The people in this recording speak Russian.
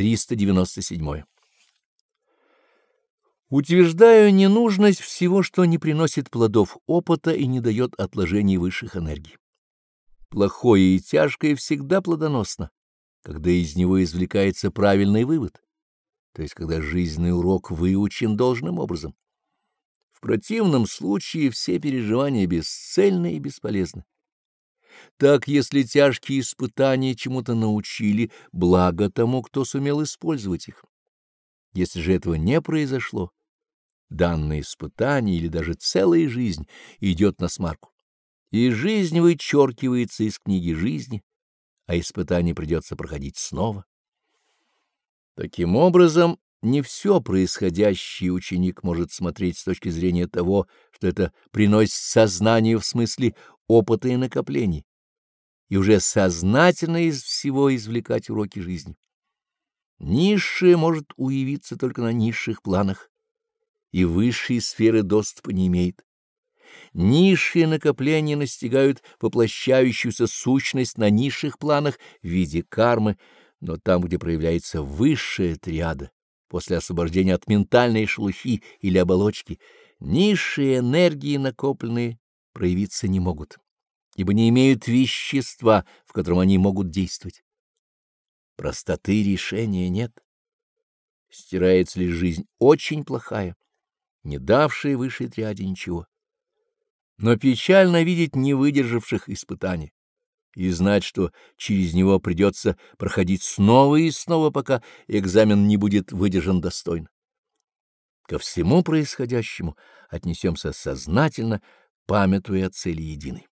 397. Утверждаю ненужность всего, что не приносит плодов опыта и не дает отложений высших энергий. Плохое и тяжкое всегда плодоносно, когда из него извлекается правильный вывод, то есть когда жизненный урок выучен должным образом. В противном случае все переживания бесцельны и бесполезны. Так, если тяжкие испытания чему-то научили, благо тому, кто сумел использовать их. Если же этого не произошло, данное испытание или даже целая жизнь идет на смарку. И жизнь вычеркивается из книги жизни, а испытание придется проходить снова. Таким образом, не все происходящее ученик может смотреть с точки зрения того, что это приносит сознанию в смысле опыта и накоплений, и уже сознательно из всего извлекать уроки жизни. Низшее может уявиться только на низших планах, и высшие сферы доступа не имеет. Низшие накопления настигают воплощающуюся сущность на низших планах в виде кармы, но там, где проявляется высшая триада, после освобождения от ментальной шелухи или оболочки, низшие энергии накопленные проявиться не могут, ибо не имеют вещества, в котором они могут действовать. Простоты решения нет. Стирается ли жизнь очень плохая, не давшая высшей триаде ничего. Но печально видеть не выдержавших испытаний и знать, что через него придется проходить снова и снова, пока экзамен не будет выдержан достойно. Ко всему происходящему отнесемся сознательно, памятуя о цели единой.